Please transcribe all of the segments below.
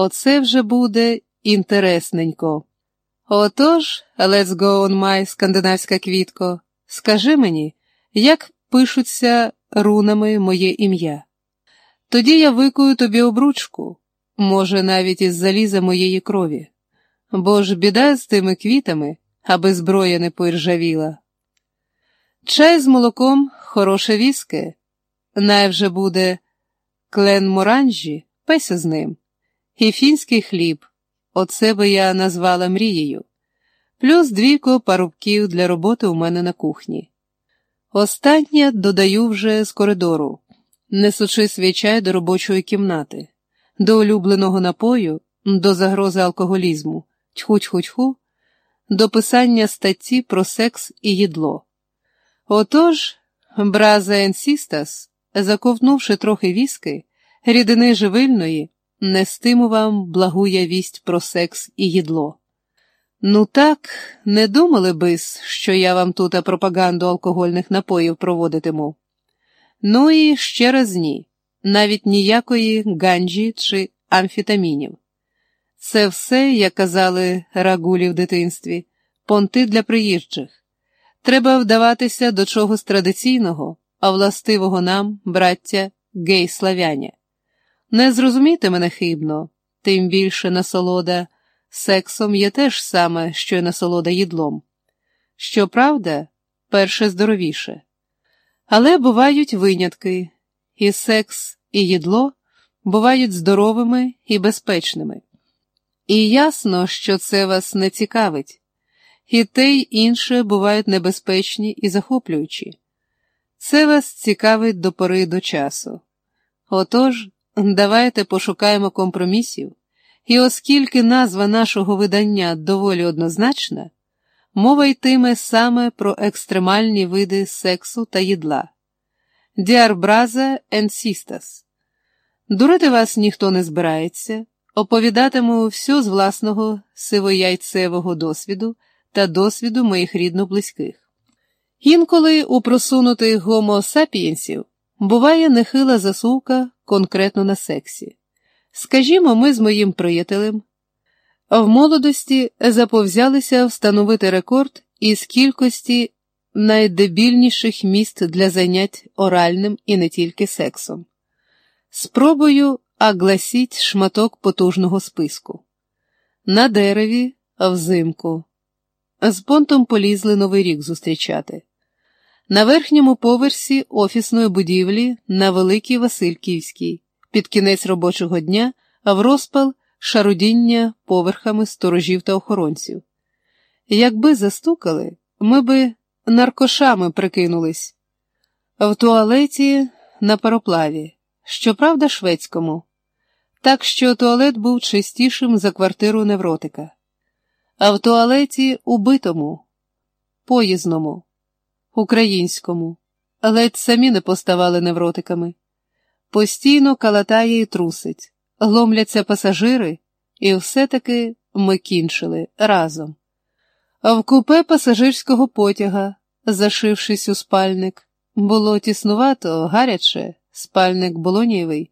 Оце вже буде інтересненько. Отож, let's go on my скандинавська квітко, скажи мені, як пишуться рунами моє ім'я. Тоді я викую тобі обручку, може, навіть із заліза моєї крові, бо ж біда з тими квітами, аби зброя не поіржавіла. Чай з молоком хороше віске, най вже буде клен моранжі, песя з ним, і фінський хліб, оце би я назвала мрією, плюс двійко парубків для роботи у мене на кухні. Останнє додаю вже з коридору, несучи свій чай до робочої кімнати, до улюбленого напою, до загрози алкоголізму, тьху-тьху-тьху, до писання статті про секс і їдло. Отож, браза енсістас, заковтнувши трохи віски, рідини живильної, нестиму вам благуя вість про секс і їдло. Ну так, не думали бис, що я вам тут пропаганду алкогольних напоїв проводитиму. Ну і ще раз ні, навіть ніякої ганджі чи амфітамінів. Це все, як казали рагулі в дитинстві, понти для приїжджих. Треба вдаватися до чогось традиційного, а властивого нам, браття, гей славяня. Не зрозумійте мене хибно, тим більше насолода сексом є теж саме, що й насолода їдлом. Щоправда, перше здоровіше. Але бувають винятки, і секс, і їдло бувають здоровими і безпечними. І ясно, що це вас не цікавить, і те й інше бувають небезпечні і захоплюючі. Це вас цікавить до пори до часу. Отож, давайте пошукаємо компромісів, і оскільки назва нашого видання доволі однозначна, мова йтиме саме про екстремальні види сексу та їдла. Діарбраза енсістас. Дурити вас ніхто не збирається, оповідатиму все з власного сивояйцевого досвіду та досвіду моїх рідно близьких. Інколи у просунутих гомо сапієнсів буває нехила засувка конкретно на сексі. Скажімо, ми з моїм приятелем в молодості заповзялися встановити рекорд із кількості найдебільніших місць для занять оральним і не тільки сексом. Спробую огласіть шматок потужного списку. На дереві, взимку. З понтом полізли новий рік зустрічати. На верхньому поверсі офісної будівлі на Великій Васильківській, під кінець робочого дня, в розпал шарудіння поверхами сторожів та охоронців. Якби застукали, ми би наркошами прикинулись. В туалеті на пароплаві, щоправда, шведському, так що туалет був чистішим за квартиру невротика, а в туалеті убитому, поїзному, українському, ледь самі не поставали невротиками. Постійно калатає і трусить, гломляться пасажири, і все-таки ми кінчили разом. В купе пасажирського потяга, зашившись у спальник, було тіснувато, гаряче, спальник болонієвий,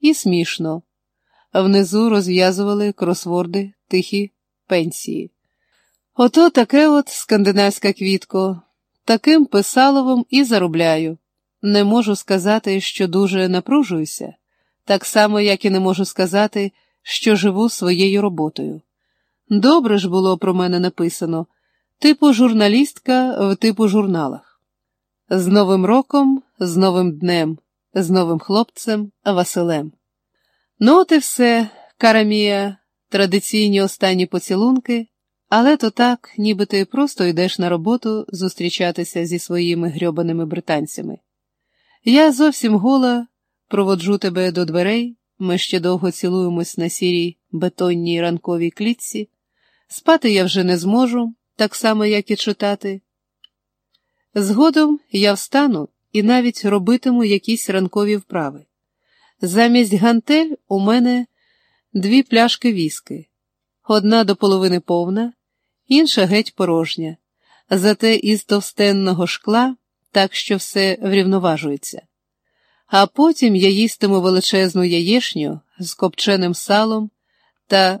і смішно. Внизу розв'язували кросворди тихі пенсії. Ото таке от скандинавська квітко, таким писаловим і заробляю. Не можу сказати, що дуже напружуюся, так само, як і не можу сказати, що живу своєю роботою. Добре ж було про мене написано, типу журналістка в типу журналах. З Новим роком, з новим днем, з новим хлопцем Василем. Ну, от і все, карамія, традиційні останні поцілунки, але то так, ніби ти просто йдеш на роботу зустрічатися зі своїми грьобаними британцями. Я зовсім гола, проводжу тебе до дверей, ми ще довго цілуємось на сірій бетонній ранковій клітці. Спати я вже не зможу, так само, як і читати. Згодом я встану і навіть робитиму якісь ранкові вправи. Замість гантель у мене дві пляшки віски, одна до половини повна, інша геть порожня, зате із товстенного шкла, так що все врівноважується. А потім я їстиму величезну яєшню з копченим салом Та